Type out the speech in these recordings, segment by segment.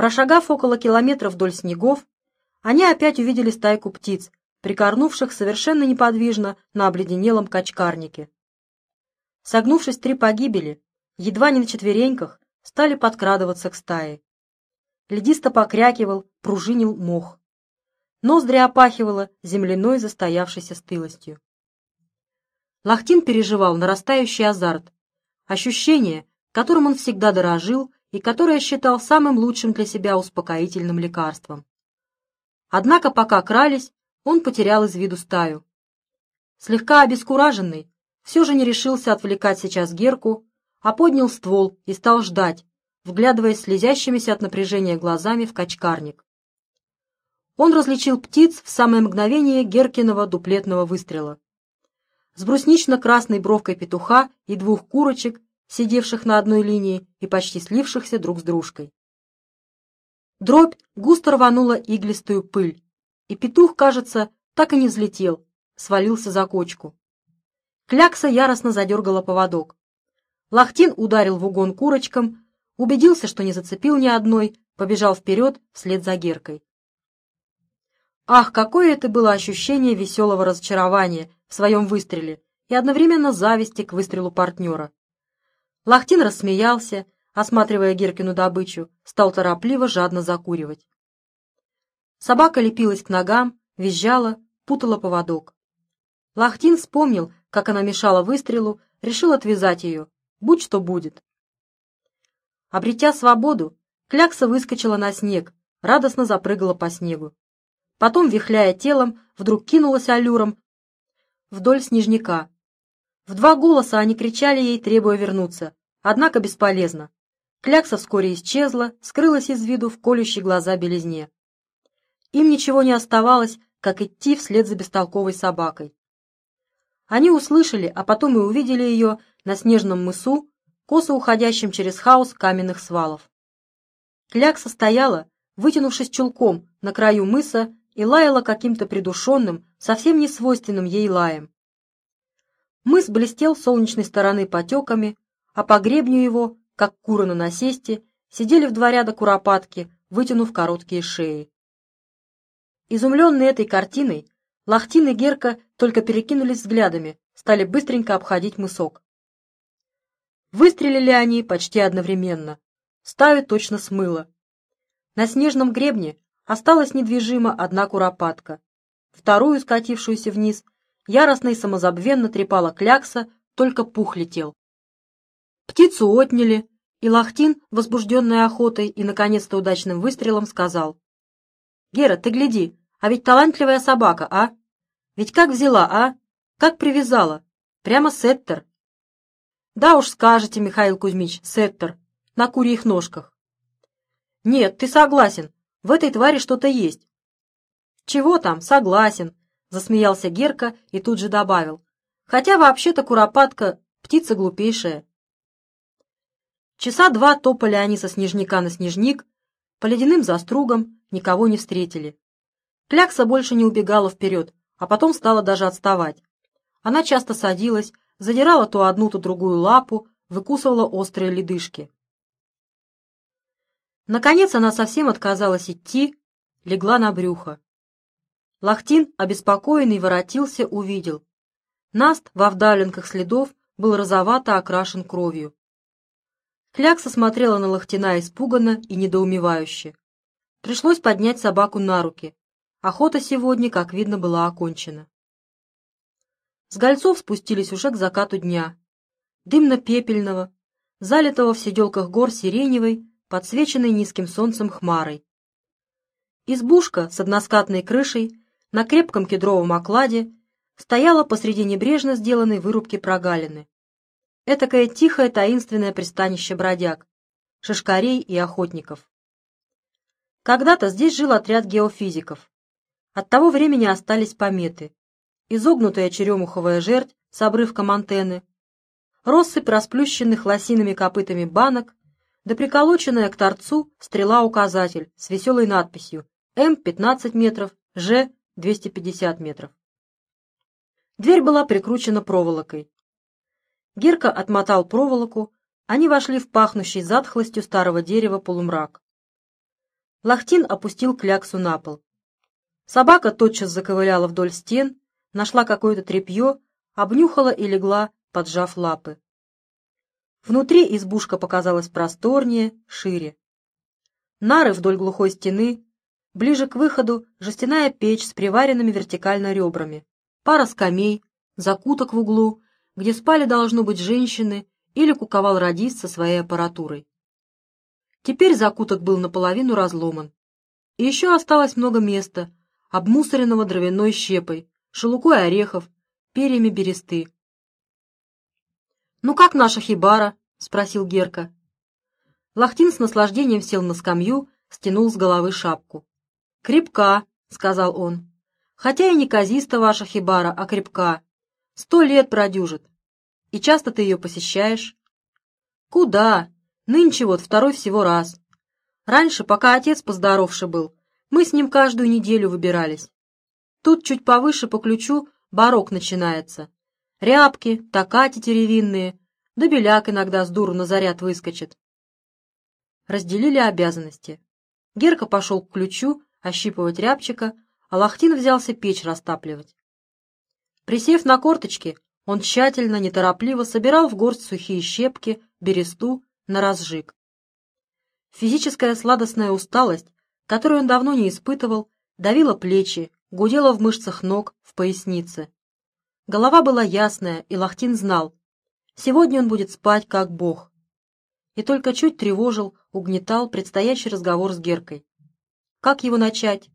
Прошагав около километра вдоль снегов, они опять увидели стайку птиц, прикорнувших совершенно неподвижно на обледенелом качкарнике. Согнувшись три погибели, едва не на четвереньках, стали подкрадываться к стае. Ледисто покрякивал, пружинил мох. Ноздри опахивало земляной застоявшейся стылостью. Лахтин переживал нарастающий азарт, ощущение, которым он всегда дорожил и которое считал самым лучшим для себя успокоительным лекарством. Однако пока крались, он потерял из виду стаю. Слегка обескураженный, все же не решился отвлекать сейчас Герку, а поднял ствол и стал ждать, вглядываясь слезящимися от напряжения глазами в качкарник. Он различил птиц в самое мгновение Геркиного дуплетного выстрела. С бруснично-красной бровкой петуха и двух курочек сидевших на одной линии и почти слившихся друг с дружкой. Дробь густо рванула иглистую пыль, и петух, кажется, так и не взлетел, свалился за кочку. Клякса яростно задергала поводок. Лахтин ударил в угон курочкам, убедился, что не зацепил ни одной, побежал вперед вслед за Геркой. Ах, какое это было ощущение веселого разочарования в своем выстреле и одновременно зависти к выстрелу партнера. Лахтин рассмеялся, осматривая Геркину добычу, стал торопливо жадно закуривать. Собака лепилась к ногам, визжала, путала поводок. Лахтин вспомнил, как она мешала выстрелу, решил отвязать ее, будь что будет. Обретя свободу, клякса выскочила на снег, радостно запрыгала по снегу. Потом, вихляя телом, вдруг кинулась аллюром вдоль снежника, в два голоса они кричали ей, требуя вернуться. Однако бесполезно. Клякса вскоре исчезла, скрылась из виду в колющей глаза белизне. Им ничего не оставалось, как идти вслед за бестолковой собакой. Они услышали, а потом и увидели ее на снежном мысу, косо уходящем через хаос каменных свалов. Клякса стояла, вытянувшись чулком на краю мыса и лаяла каким-то придушенным, совсем не свойственным ей лаем. Мыс блестел солнечной стороны потеками, а по гребню его, как куры на насесте, сидели в два ряда куропатки, вытянув короткие шеи. Изумленные этой картиной, Лахтин и Герка только перекинулись взглядами, стали быстренько обходить мысок. Выстрелили они почти одновременно. Стаю точно смыло. На снежном гребне осталась недвижима одна куропатка. Вторую, скатившуюся вниз, Яростно и самозабвенно трепала клякса, только пух летел. Птицу отняли, и Лахтин, возбужденный охотой и, наконец-то, удачным выстрелом, сказал. «Гера, ты гляди, а ведь талантливая собака, а? Ведь как взяла, а? Как привязала? Прямо сеттер». «Да уж скажете, Михаил Кузьмич, сеттер, на курьих ножках». «Нет, ты согласен, в этой твари что-то есть». «Чего там, согласен, Засмеялся Герка и тут же добавил. Хотя вообще-то куропатка — птица глупейшая. Часа два топали они со снежника на снежник, по ледяным застругам никого не встретили. Клякса больше не убегала вперед, а потом стала даже отставать. Она часто садилась, задирала то одну, то другую лапу, выкусывала острые ледышки. Наконец она совсем отказалась идти, легла на брюхо. Лахтин, обеспокоенный, воротился, увидел. Наст во вдавленках следов был розовато окрашен кровью. Клякса смотрела на Лахтина испуганно и недоумевающе. Пришлось поднять собаку на руки. Охота сегодня, как видно, была окончена. С гольцов спустились уже к закату дня. Дымно-пепельного, залитого в сиделках гор сиреневой, подсвеченной низким солнцем хмарой. Избушка с односкатной крышей на крепком кедровом окладе стояла посреди небрежно сделанной вырубки прогалины. Этакое тихое таинственное пристанище бродяг, шишкарей и охотников. Когда-то здесь жил отряд геофизиков. От того времени остались пометы. Изогнутая черемуховая жерть с обрывком антенны, россыпь расплющенных лосиными копытами банок, да приколоченная к торцу стрела-указатель с веселой надписью М 15 метров, Ж 250 метров. Дверь была прикручена проволокой. Герка отмотал проволоку, они вошли в пахнущий затхлостью старого дерева полумрак. Лахтин опустил кляксу на пол. Собака тотчас заковыляла вдоль стен, нашла какое-то тряпье, обнюхала и легла, поджав лапы. Внутри избушка показалась просторнее, шире. Нары вдоль глухой стены, ближе к выходу жестяная печь с приваренными вертикально ребрами, пара скамей, закуток в углу, где спали, должно быть, женщины или куковал радист со своей аппаратурой. Теперь закуток был наполовину разломан. И еще осталось много места, обмусоренного дровяной щепой, шелукой орехов, перьями бересты. «Ну как наша хибара?» — спросил Герка. Лахтин с наслаждением сел на скамью, стянул с головы шапку. «Крепка», — сказал он. «Хотя и не казиста ваша хибара, а крепка. Сто лет продюжит. И часто ты ее посещаешь?» «Куда? Нынче вот второй всего раз. Раньше, пока отец поздоровше был, мы с ним каждую неделю выбирались. Тут чуть повыше по ключу барок начинается. Рябки, такати теревинные, да беляк иногда с дуру на заряд выскочит. Разделили обязанности. Герка пошел к ключу, ощипывать рябчика, а Лохтин взялся печь растапливать. Присев на корточки, он тщательно, неторопливо собирал в горсть сухие щепки, бересту на разжиг. Физическая сладостная усталость, которую он давно не испытывал, давила плечи, гудела в мышцах ног, в пояснице. Голова была ясная, и Лохтин знал, сегодня он будет спать как бог. И только чуть тревожил, угнетал предстоящий разговор с Геркой. Как его начать?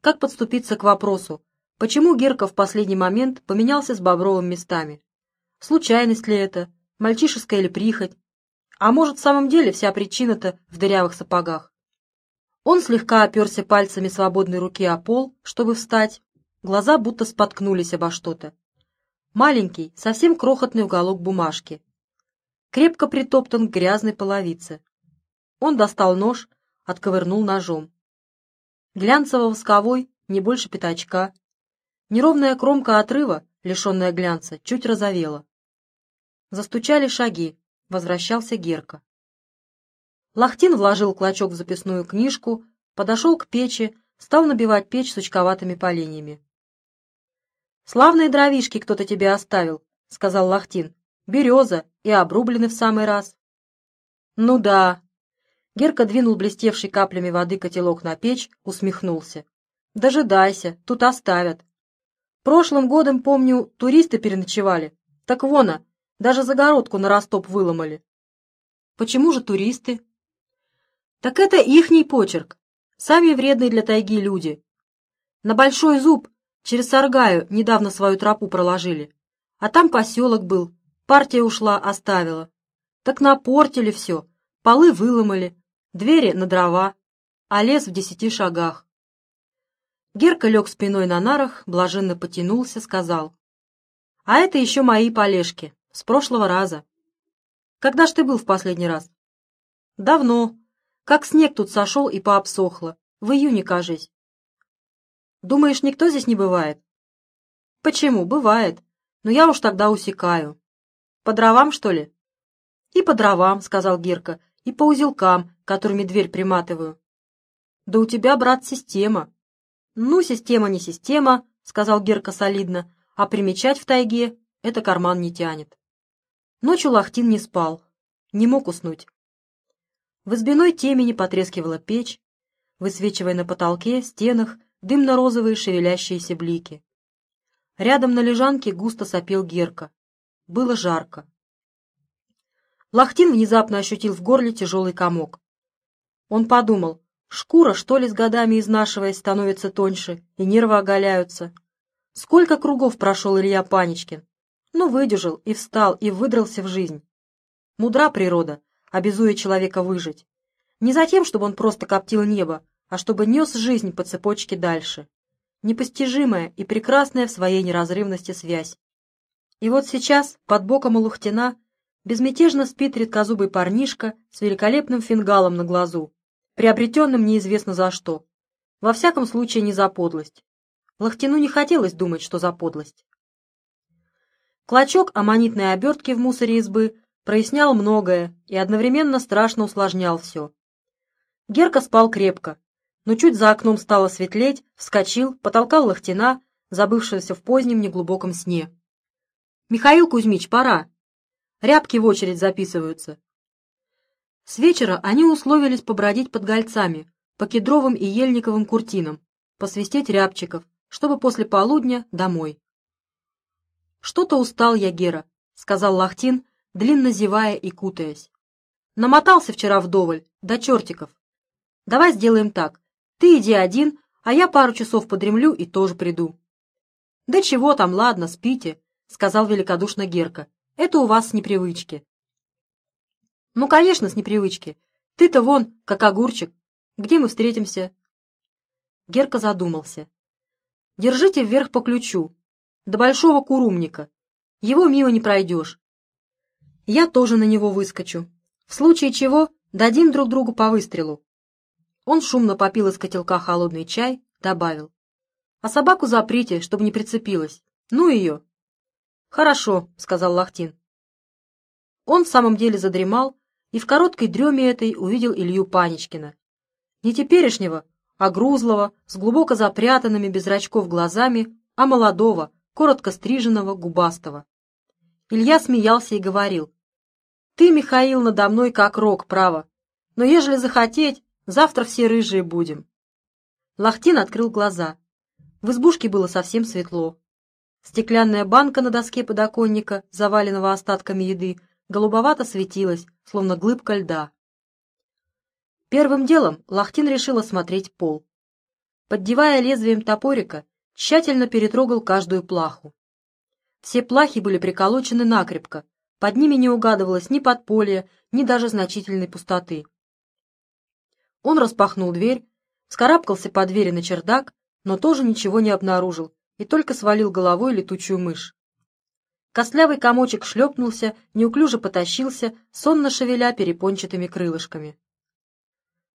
Как подступиться к вопросу, почему Герка в последний момент поменялся с Бобровым местами? Случайность ли это? Мальчишеская ли прихоть? А может, в самом деле вся причина-то в дырявых сапогах? Он слегка оперся пальцами свободной руки о пол, чтобы встать. Глаза будто споткнулись обо что-то. Маленький, совсем крохотный уголок бумажки. Крепко притоптан к грязной половице. Он достал нож, отковырнул ножом глянцево-восковой, не больше пятачка. Неровная кромка отрыва, лишенная глянца, чуть розовела. Застучали шаги, возвращался Герка. Лахтин вложил клочок в записную книжку, подошел к печи, стал набивать печь сучковатыми поленьями. «Славные дровишки кто-то тебе оставил», — сказал Лахтин. «Береза и обрублены в самый раз». «Ну да, Герка двинул блестевший каплями воды котелок на печь, усмехнулся. «Дожидайся, тут оставят. Прошлым годом, помню, туристы переночевали. Так вон, даже загородку на растоп выломали». «Почему же туристы?» «Так это ихний почерк. Сами вредные для тайги люди. На Большой Зуб через Саргаю недавно свою тропу проложили. А там поселок был, партия ушла, оставила. Так напортили все, полы выломали, двери на дрова, а лес в десяти шагах. Герка лег спиной на нарах, блаженно потянулся, сказал. «А это еще мои полежки, с прошлого раза. Когда ж ты был в последний раз?» «Давно. Как снег тут сошел и пообсохло. В июне, кажись». «Думаешь, никто здесь не бывает?» «Почему? Бывает. Но я уж тогда усекаю. По дровам, что ли?» «И по дровам», — сказал Герка, — «и по узелкам, которыми дверь приматываю. Да у тебя, брат, система. Ну, система не система, сказал Герка солидно, а примечать в тайге это карман не тянет. Ночью Лахтин не спал, не мог уснуть. В избиной темени потрескивала печь, высвечивая на потолке, стенах дымно-розовые шевелящиеся блики. Рядом на лежанке густо сопел Герка. Было жарко. Лахтин внезапно ощутил в горле тяжелый комок. Он подумал, шкура, что ли, с годами изнашиваясь, становится тоньше, и нервы оголяются. Сколько кругов прошел Илья Паничкин? Ну, выдержал и встал, и выдрался в жизнь. Мудра природа, обязуя человека выжить. Не за тем, чтобы он просто коптил небо, а чтобы нес жизнь по цепочке дальше. Непостижимая и прекрасная в своей неразрывности связь. И вот сейчас, под боком у Лухтина, безмятежно спит редкозубый парнишка с великолепным фингалом на глазу, приобретенным неизвестно за что. Во всяком случае, не за подлость. Лохтину не хотелось думать, что за подлость. Клочок аммонитной обертки в мусоре избы прояснял многое и одновременно страшно усложнял все. Герка спал крепко, но чуть за окном стало светлеть, вскочил, потолкал Лохтина, забывшегося в позднем неглубоком сне. «Михаил Кузьмич, пора! Рябки в очередь записываются!» С вечера они условились побродить под гольцами, по кедровым и ельниковым куртинам, посвистеть рябчиков, чтобы после полудня домой. «Что-то устал я, Гера», — сказал Лахтин, длинно зевая и кутаясь. «Намотался вчера вдоволь, до чертиков. Давай сделаем так. Ты иди один, а я пару часов подремлю и тоже приду». «Да чего там, ладно, спите», — сказал великодушно Герка. «Это у вас с непривычки». «Ну, конечно, с непривычки. Ты-то вон, как огурчик. Где мы встретимся?» Герка задумался. «Держите вверх по ключу. До большого курумника. Его мимо не пройдешь. Я тоже на него выскочу. В случае чего дадим друг другу по выстрелу. Он шумно попил из котелка холодный чай, добавил. А собаку заприте, чтобы не прицепилась. Ну ее. Хорошо, сказал Лахтин. Он в самом деле задремал и в короткой дреме этой увидел Илью Паничкина. Не теперешнего, а грузлого, с глубоко запрятанными без зрачков глазами, а молодого, коротко стриженного, губастого. Илья смеялся и говорил. «Ты, Михаил, надо мной как рог, право. Но ежели захотеть, завтра все рыжие будем». Лахтин открыл глаза. В избушке было совсем светло. Стеклянная банка на доске подоконника, заваленного остатками еды, голубовато светилась, словно глыбка льда. Первым делом Лахтин решил осмотреть пол. Поддевая лезвием топорика, тщательно перетрогал каждую плаху. Все плахи были приколочены накрепко, под ними не угадывалось ни подполья, ни даже значительной пустоты. Он распахнул дверь, вскарабкался по двери на чердак, но тоже ничего не обнаружил и только свалил головой летучую мышь. Костлявый комочек шлепнулся, неуклюже потащился, сонно шевеля перепончатыми крылышками.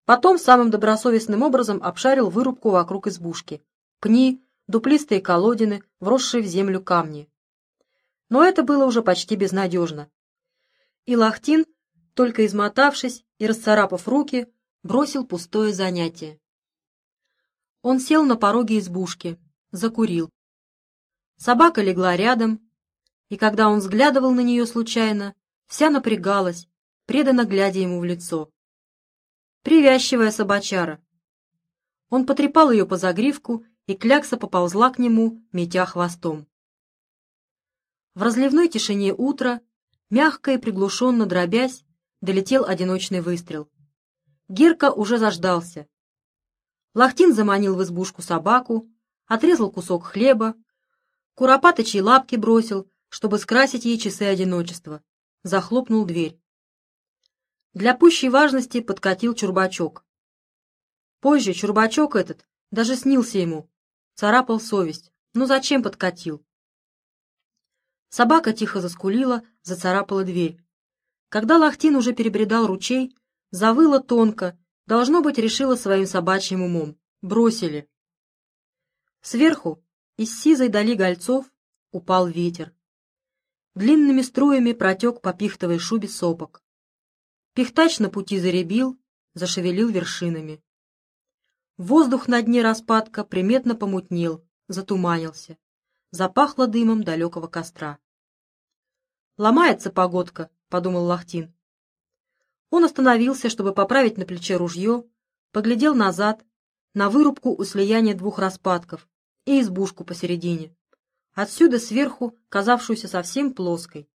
Потом самым добросовестным образом обшарил вырубку вокруг избушки. Пни, дуплистые колодины, вросшие в землю камни. Но это было уже почти безнадежно. И Лахтин, только измотавшись и расцарапав руки, бросил пустое занятие. Он сел на пороге избушки, закурил. Собака легла рядом, и когда он взглядывал на нее случайно, вся напрягалась, преданно глядя ему в лицо. Привязчивая собачара. Он потрепал ее по загривку, и клякса поползла к нему, метя хвостом. В разливной тишине утра, мягко и приглушенно дробясь, долетел одиночный выстрел. Герка уже заждался. Лахтин заманил в избушку собаку, отрезал кусок хлеба, куропаточьи лапки бросил, чтобы скрасить ей часы одиночества, захлопнул дверь. Для пущей важности подкатил чурбачок. Позже чурбачок этот даже снился ему, царапал совесть. Ну зачем подкатил? Собака тихо заскулила, зацарапала дверь. Когда Лахтин уже перебредал ручей, завыла тонко, должно быть, решила своим собачьим умом. Бросили. Сверху, из сизой дали гольцов, упал ветер. Длинными струями протек по пихтовой шубе сопок. Пихтач на пути заребил, зашевелил вершинами. Воздух на дне распадка приметно помутнел, затуманился запахло дымом далекого костра. «Ломается погодка», — подумал Лахтин. Он остановился, чтобы поправить на плече ружье, поглядел назад, на вырубку у слияния двух распадков и избушку посередине, отсюда сверху, казавшуюся совсем плоской.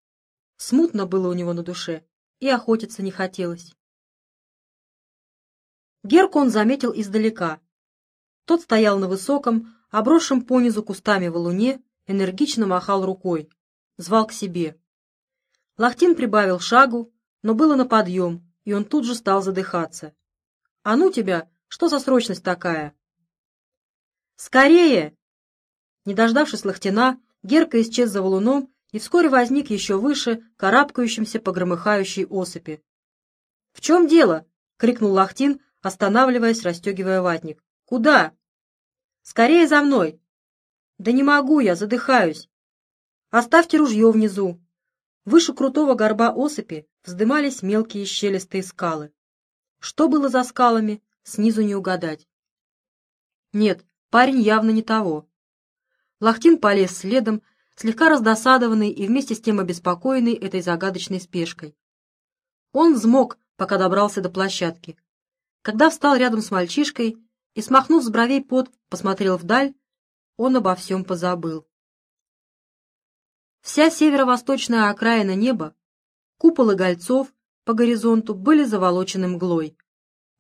Смутно было у него на душе, и охотиться не хотелось. Герку он заметил издалека. Тот стоял на высоком, обросшем понизу кустами в луне, энергично махал рукой, звал к себе. Лахтин прибавил шагу, но было на подъем, и он тут же стал задыхаться. «А ну тебя, что за срочность такая?» «Скорее!» Не дождавшись Лахтина, Герка исчез за валуном и вскоре возник еще выше, карабкающимся по громыхающей осыпи. «В чем дело?» — крикнул Лахтин, останавливаясь, расстегивая ватник. «Куда?» Скорее за мной!» «Да не могу я, задыхаюсь!» «Оставьте ружье внизу!» Выше крутого горба осыпи вздымались мелкие щелистые скалы. Что было за скалами, снизу не угадать. Нет, парень явно не того. Лахтин полез следом, слегка раздосадованный и вместе с тем обеспокоенный этой загадочной спешкой. Он взмок, пока добрался до площадки. Когда встал рядом с мальчишкой и, смахнув с бровей пот, посмотрел вдаль, он обо всем позабыл. Вся северо-восточная окраина неба, куполы гольцов по горизонту были заволочены мглой,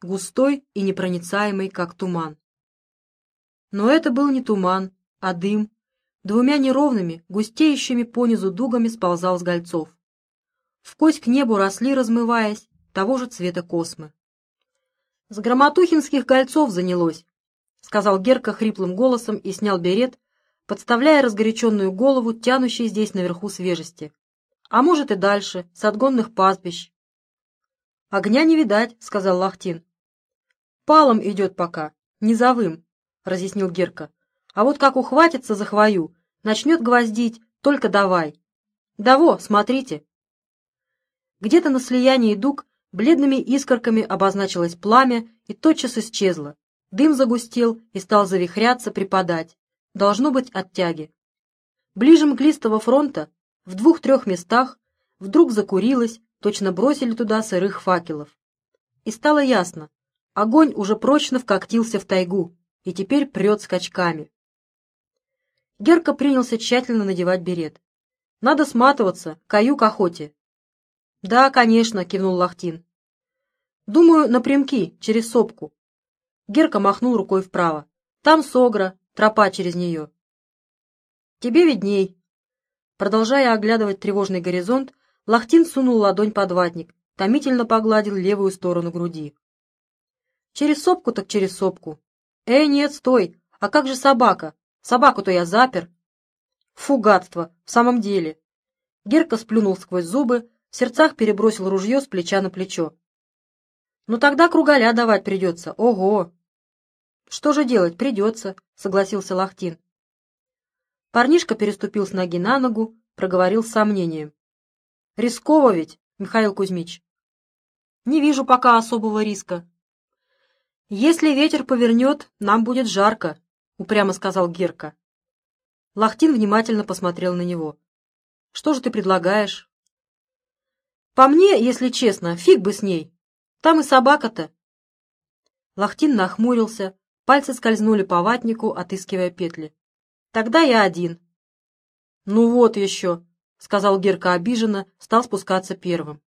густой и непроницаемой, как туман. Но это был не туман, а дым, двумя неровными, густеющими понизу дугами сползал с гольцов. В кость к небу росли, размываясь, того же цвета космы. «С громотухинских гольцов занялось», — сказал Герка хриплым голосом и снял берет, подставляя разгоряченную голову, тянущей здесь наверху свежести. А может и дальше, с отгонных пастбищ. «Огня не видать», — сказал Лахтин. «Палом идет пока, низовым», — разъяснил Герка. «А вот как ухватится за хвою, начнет гвоздить, только давай. Да во, смотрите». Где-то на слиянии дуг бледными искорками обозначилось пламя и тотчас исчезло. Дым загустел и стал завихряться, припадать. Должно быть от тяги. Ближе мглистого фронта, в двух-трех местах, вдруг закурилось, точно бросили туда сырых факелов. И стало ясно, огонь уже прочно вкоктился в тайгу и теперь прет скачками. Герка принялся тщательно надевать берет. «Надо сматываться, каю к охоте». «Да, конечно», — кивнул Лахтин. «Думаю, напрямки, через сопку». Герка махнул рукой вправо. «Там Согра, Тропа через нее. Тебе видней. Продолжая оглядывать тревожный горизонт, Лахтин сунул ладонь под ватник, томительно погладил левую сторону груди. Через сопку так через сопку. Эй, нет, стой! А как же собака? Собаку-то я запер. Фу, гадство, в самом деле. Герка сплюнул сквозь зубы, в сердцах перебросил ружье с плеча на плечо. Ну тогда кругаля давать придется, ого! «Что же делать? Придется», — согласился Лахтин. Парнишка переступил с ноги на ногу, проговорил с сомнением. «Рисково ведь, Михаил Кузьмич». «Не вижу пока особого риска». «Если ветер повернет, нам будет жарко», — упрямо сказал Герка. Лахтин внимательно посмотрел на него. «Что же ты предлагаешь?» «По мне, если честно, фиг бы с ней. Там и собака-то». Лахтин нахмурился, Пальцы скользнули по ватнику, отыскивая петли. «Тогда я один». «Ну вот еще», — сказал Герка обиженно, стал спускаться первым.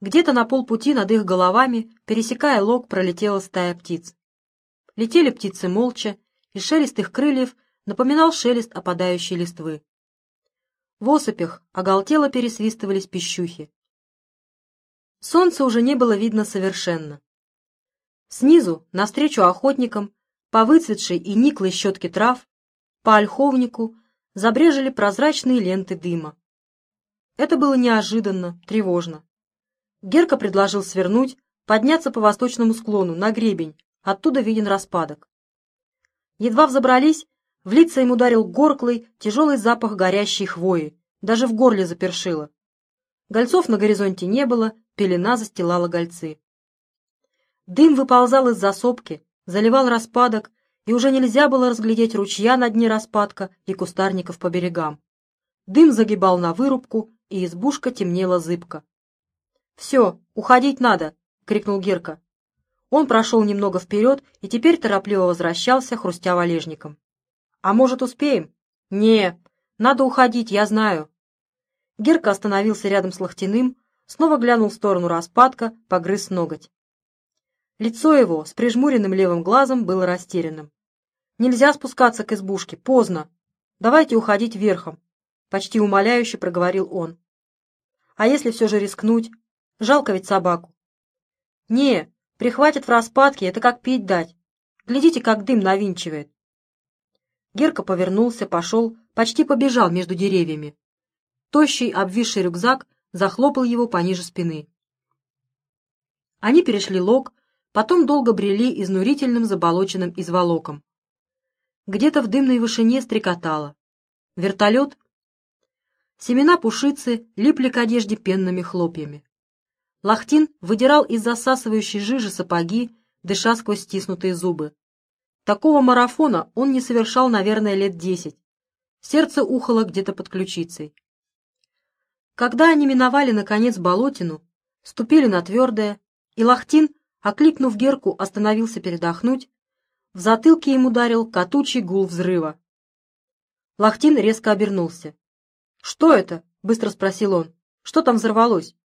Где-то на полпути над их головами, пересекая лог, пролетела стая птиц. Летели птицы молча, и шелест их крыльев напоминал шелест опадающей листвы. В осыпях оголтело пересвистывались пищухи. Солнца уже не было видно совершенно. Снизу, навстречу охотникам, по выцветшей и никлой щетке трав, по ольховнику забрежили прозрачные ленты дыма. Это было неожиданно, тревожно. Герка предложил свернуть, подняться по восточному склону, на гребень, оттуда виден распадок. Едва взобрались, в лица им ударил горклый, тяжелый запах горящей хвои, даже в горле запершило. Гольцов на горизонте не было, пелена застилала гольцы. Дым выползал из засопки, заливал распадок, и уже нельзя было разглядеть ручья на дне распадка и кустарников по берегам. Дым загибал на вырубку, и избушка темнела зыбко. «Все, уходить надо!» — крикнул Герка. Он прошел немного вперед и теперь торопливо возвращался, хрустя валежником. «А может, успеем?» «Не, надо уходить, я знаю». Герка остановился рядом с Лохтиным, снова глянул в сторону распадка, погрыз ноготь. Лицо его с прижмуренным левым глазом было растерянным. «Нельзя спускаться к избушке, поздно. Давайте уходить верхом», — почти умоляюще проговорил он. «А если все же рискнуть? Жалко ведь собаку». «Не, прихватит в распадке, это как пить дать. Глядите, как дым навинчивает». Герка повернулся, пошел, почти побежал между деревьями. Тощий, обвисший рюкзак захлопал его пониже спины. Они перешли лог, потом долго брели изнурительным заболоченным изволоком. Где-то в дымной вышине стрекотало. Вертолет? Семена пушицы липли к одежде пенными хлопьями. Лахтин выдирал из засасывающей жижи сапоги, дыша сквозь стиснутые зубы. Такого марафона он не совершал, наверное, лет десять. Сердце ухало где-то под ключицей. Когда они миновали, наконец, болотину, ступили на твердое, и Лахтин, окликнув Герку, остановился передохнуть, в затылке ему ударил катучий гул взрыва. Лахтин резко обернулся. «Что это?» — быстро спросил он. «Что там взорвалось?»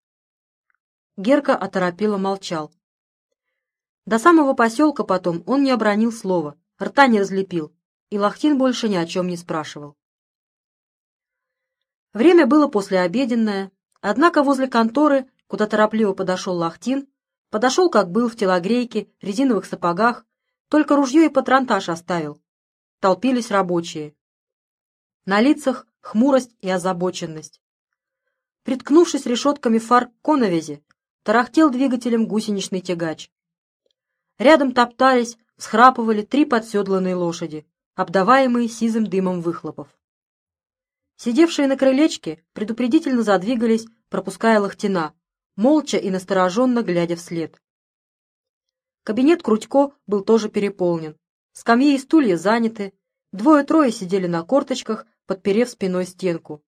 Герка оторопело молчал. До самого поселка потом он не обронил слова, рта не разлепил, и Лахтин больше ни о чем не спрашивал. Время было послеобеденное, однако возле конторы, куда торопливо подошел Лахтин, подошел, как был, в телогрейке, резиновых сапогах, только ружье и патронтаж оставил. Толпились рабочие. На лицах хмурость и озабоченность. Приткнувшись решетками фар к тарахтел двигателем гусеничный тягач. Рядом топтались, схрапывали три подседланные лошади, обдаваемые сизым дымом выхлопов. Сидевшие на крылечке предупредительно задвигались, пропуская Лохтина, молча и настороженно глядя вслед. Кабинет Крутько был тоже переполнен. Скамьи и стулья заняты, двое-трое сидели на корточках, подперев спиной стенку.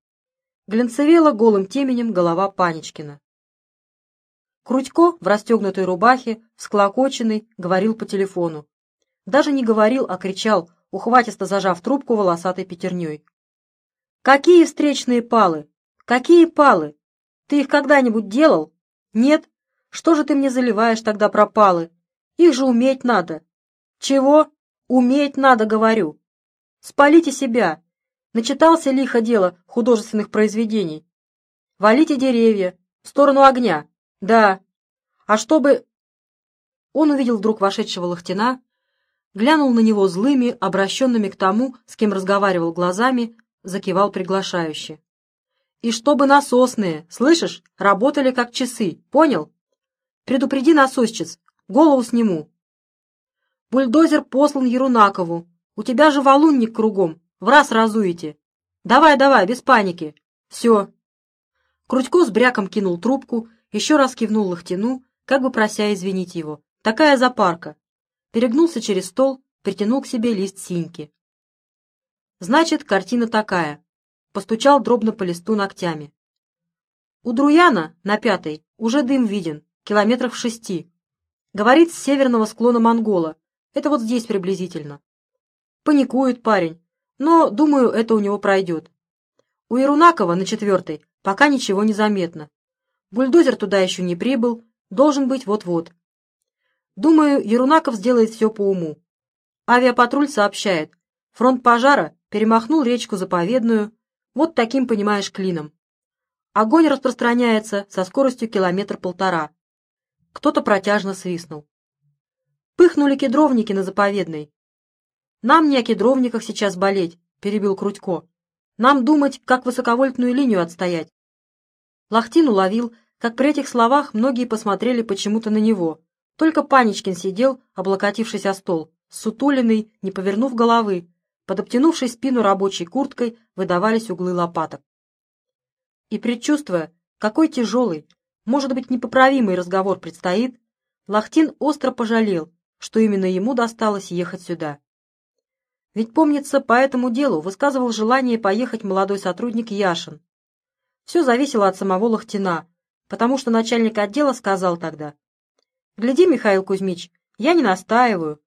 Глянцевела голым теменем голова Панечкина. Крутько в расстегнутой рубахе, склокоченный, говорил по телефону. Даже не говорил, а кричал, ухватисто зажав трубку волосатой пятерней. Какие встречные палы? Какие палы? Ты их когда-нибудь делал? Нет? Что же ты мне заливаешь тогда про палы? Их же уметь надо. Чего? Уметь надо, говорю. Спалите себя. Начитался лихо дело художественных произведений. Валите деревья в сторону огня. Да. А чтобы... Он увидел вдруг вошедшего Лохтина, глянул на него злыми, обращенными к тому, с кем разговаривал глазами, закивал приглашающе. «И чтобы насосные, слышишь, работали как часы, понял? Предупреди насосчиц, голову сниму». «Бульдозер послан Ерунакову. У тебя же валунник кругом, в раз разуете. Давай, давай, без паники. Все». Крутько с бряком кинул трубку, еще раз кивнул Лохтину, как бы прося извинить его. Такая запарка. Перегнулся через стол, притянул к себе лист синьки. Значит, картина такая. Постучал дробно по листу ногтями. У Друяна, на пятой, уже дым виден, километрах в шести. Говорит, с северного склона Монгола. Это вот здесь приблизительно. Паникует парень, но, думаю, это у него пройдет. У Ирунакова на четвертой пока ничего не заметно. Бульдозер туда еще не прибыл, должен быть вот-вот. Думаю, Ерунаков сделает все по уму. Авиапатруль сообщает, фронт пожара перемахнул речку Заповедную, вот таким, понимаешь, клином. Огонь распространяется со скоростью километр-полтора. Кто-то протяжно свистнул. Пыхнули кедровники на Заповедной. «Нам не о кедровниках сейчас болеть», — перебил Крутько. «Нам думать, как высоковольтную линию отстоять». Лахтин уловил, как при этих словах многие посмотрели почему-то на него. Только Паничкин сидел, облокотившись о стол, сутуленный, не повернув головы, под обтянувшей спину рабочей курткой выдавались углы лопаток. И предчувствуя, какой тяжелый, может быть, непоправимый разговор предстоит, Лахтин остро пожалел, что именно ему досталось ехать сюда. Ведь, помнится, по этому делу высказывал желание поехать молодой сотрудник Яшин. Все зависело от самого Лахтина, потому что начальник отдела сказал тогда, «Гляди, Михаил Кузьмич, я не настаиваю,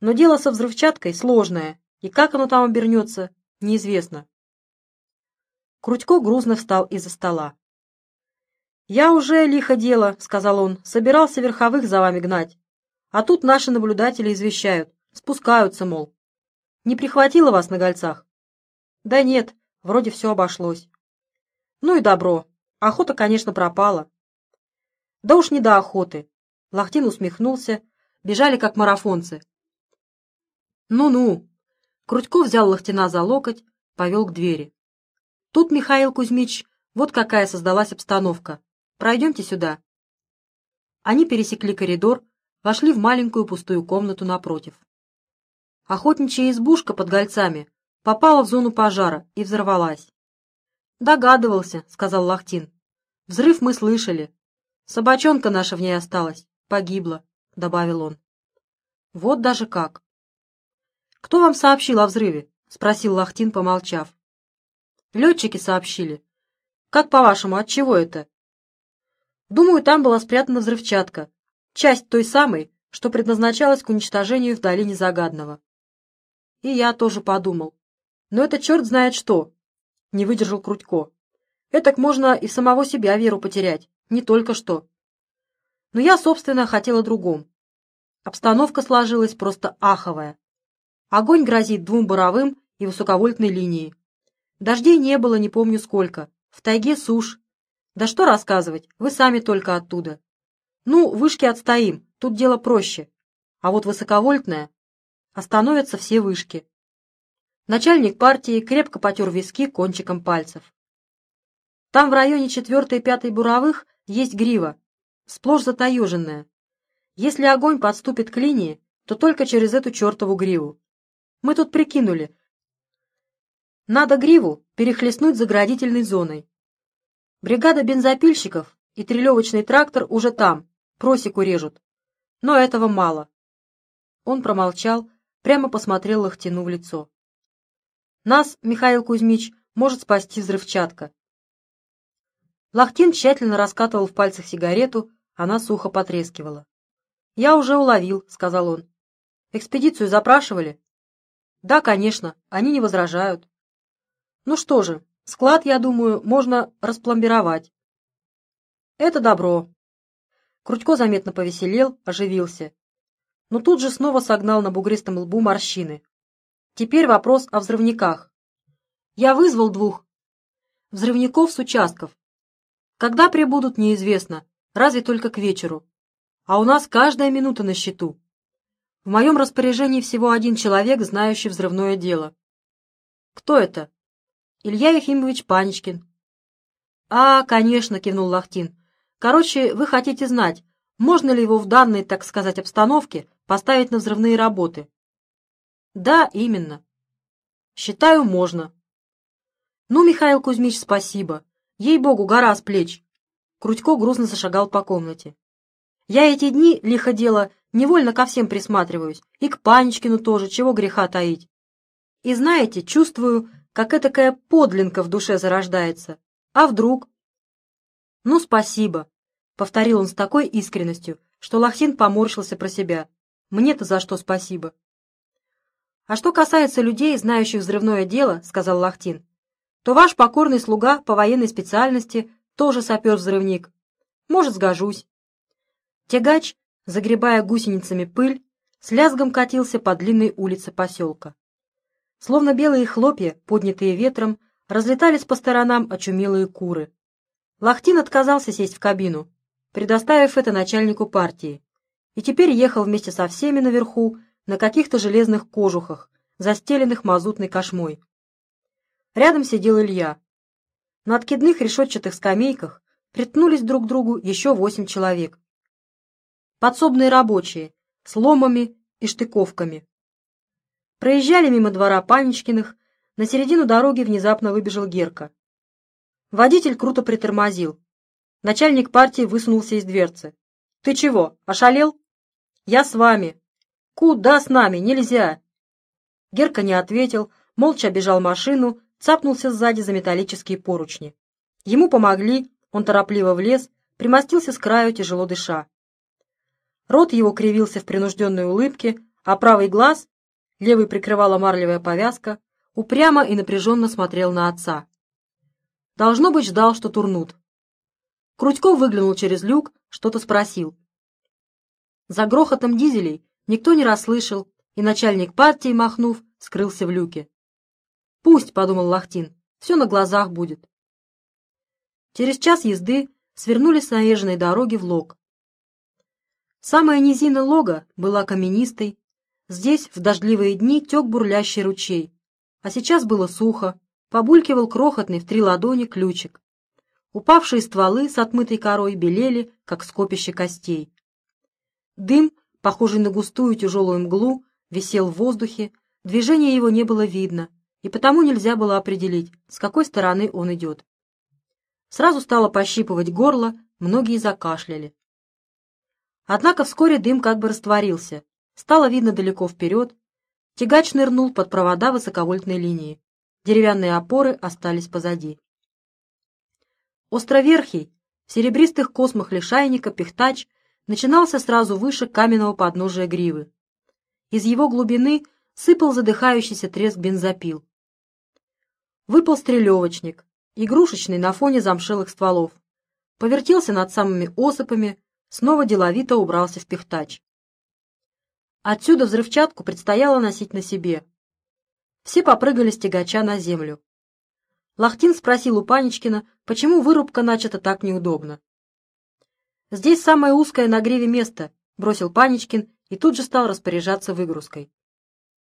но дело со взрывчаткой сложное, и как оно там обернется, неизвестно. Крутько грузно встал из-за стола. «Я уже, лихо дело», — сказал он, — «собирался верховых за вами гнать. А тут наши наблюдатели извещают, спускаются, мол. Не прихватило вас на гольцах?» «Да нет, вроде все обошлось». «Ну и добро. Охота, конечно, пропала». «Да уж не до охоты». Лахтин усмехнулся. Бежали, как марафонцы. «Ну-ну, Крутько взял Лохтина за локоть, повел к двери. «Тут, Михаил Кузьмич, вот какая создалась обстановка. Пройдемте сюда». Они пересекли коридор, вошли в маленькую пустую комнату напротив. Охотничья избушка под гольцами попала в зону пожара и взорвалась. «Догадывался», — сказал Лахтин. «Взрыв мы слышали. Собачонка наша в ней осталась, погибла», — добавил он. «Вот даже как». «Кто вам сообщил о взрыве?» — спросил Лахтин, помолчав. «Летчики сообщили. Как по-вашему, от чего это?» «Думаю, там была спрятана взрывчатка. Часть той самой, что предназначалась к уничтожению в долине Загадного». И я тоже подумал. «Но это черт знает что!» — не выдержал Крутько. «Этак можно и самого себя веру потерять, не только что». Но я, собственно, хотел о другом. Обстановка сложилась просто аховая. Огонь грозит двум буровым и высоковольтной линии. Дождей не было, не помню сколько. В тайге сушь. Да что рассказывать, вы сами только оттуда. Ну, вышки отстоим, тут дело проще. А вот высоковольтная... Остановятся все вышки. Начальник партии крепко потер виски кончиком пальцев. Там в районе четвертой и пятой буровых есть грива, сплошь затаеженная. Если огонь подступит к линии, то только через эту чертову гриву. Мы тут прикинули. Надо гриву перехлестнуть заградительной зоной. Бригада бензопильщиков и трелевочный трактор уже там, просеку режут. Но этого мало. Он промолчал, прямо посмотрел Лохтину в лицо. Нас, Михаил Кузьмич, может спасти взрывчатка. Лахтин тщательно раскатывал в пальцах сигарету, она сухо потрескивала. «Я уже уловил», — сказал он. «Экспедицию запрашивали?» «Да, конечно, они не возражают». «Ну что же, склад, я думаю, можно распломбировать». «Это добро». Крутько заметно повеселел, оживился. Но тут же снова согнал на бугристом лбу морщины. Теперь вопрос о взрывниках. Я вызвал двух взрывников с участков. Когда прибудут, неизвестно, разве только к вечеру. А у нас каждая минута на счету. В моем распоряжении всего один человек, знающий взрывное дело. Кто это? Илья Ефимович Паничкин. А, конечно, кивнул Лахтин. Короче, вы хотите знать, можно ли его в данной, так сказать, обстановке поставить на взрывные работы? Да, именно. Считаю, можно. Ну, Михаил Кузьмич, спасибо. Ей-богу, гора с плеч. Крутько грустно зашагал по комнате. Я эти дни, лихо дело, невольно ко всем присматриваюсь, и к Панечкину тоже, чего греха таить. И знаете, чувствую, как этакая подлинка в душе зарождается. А вдруг? Ну, спасибо, — повторил он с такой искренностью, что Лохтин поморщился про себя. Мне-то за что спасибо? А что касается людей, знающих взрывное дело, — сказал Лохтин, — то ваш покорный слуга по военной специальности тоже сапер-взрывник. Может, сгожусь. Тягач, загребая гусеницами пыль, с лязгом катился по длинной улице поселка. Словно белые хлопья, поднятые ветром, разлетались по сторонам очумелые куры. Лахтин отказался сесть в кабину, предоставив это начальнику партии, и теперь ехал вместе со всеми наверху на каких-то железных кожухах, застеленных мазутной кошмой. Рядом сидел Илья. На откидных решетчатых скамейках приткнулись друг к другу еще восемь человек подсобные рабочие, с ломами и штыковками. Проезжали мимо двора Панечкиных, на середину дороги внезапно выбежал Герка. Водитель круто притормозил. Начальник партии высунулся из дверцы. «Ты чего, ошалел?» «Я с вами». «Куда с нами? Нельзя!» Герка не ответил, молча обежал машину, цапнулся сзади за металлические поручни. Ему помогли, он торопливо влез, примостился с краю, тяжело дыша. Рот его кривился в принужденной улыбке, а правый глаз, левый прикрывала марлевая повязка, упрямо и напряженно смотрел на отца. Должно быть, ждал, что турнут. Крутьков выглянул через люк, что-то спросил. За грохотом дизелей никто не расслышал, и начальник партии, махнув, скрылся в люке. «Пусть», — подумал Лахтин, — «все на глазах будет». Через час езды свернули с наезженной дороги в лог. Самая низина лога была каменистой. Здесь в дождливые дни тек бурлящий ручей. А сейчас было сухо, побулькивал крохотный в три ладони ключик. Упавшие стволы с отмытой корой белели, как скопище костей. Дым, похожий на густую тяжелую мглу, висел в воздухе, движения его не было видно, и потому нельзя было определить, с какой стороны он идет. Сразу стало пощипывать горло, многие закашляли. Однако вскоре дым как бы растворился. Стало видно далеко вперед. Тягач нырнул под провода высоковольтной линии. Деревянные опоры остались позади. Островерхий, в серебристых космах лишайника, пихтач, начинался сразу выше каменного подножия гривы. Из его глубины сыпал задыхающийся треск бензопил. Выпал стрелевочник, игрушечный на фоне замшелых стволов. Повертелся над самыми осыпами, снова деловито убрался в пихтач. Отсюда взрывчатку предстояло носить на себе. Все попрыгали с тягача на землю. Лахтин спросил у Паничкина, почему вырубка начата так неудобно. «Здесь самое узкое на гриве место», — бросил Паничкин и тут же стал распоряжаться выгрузкой.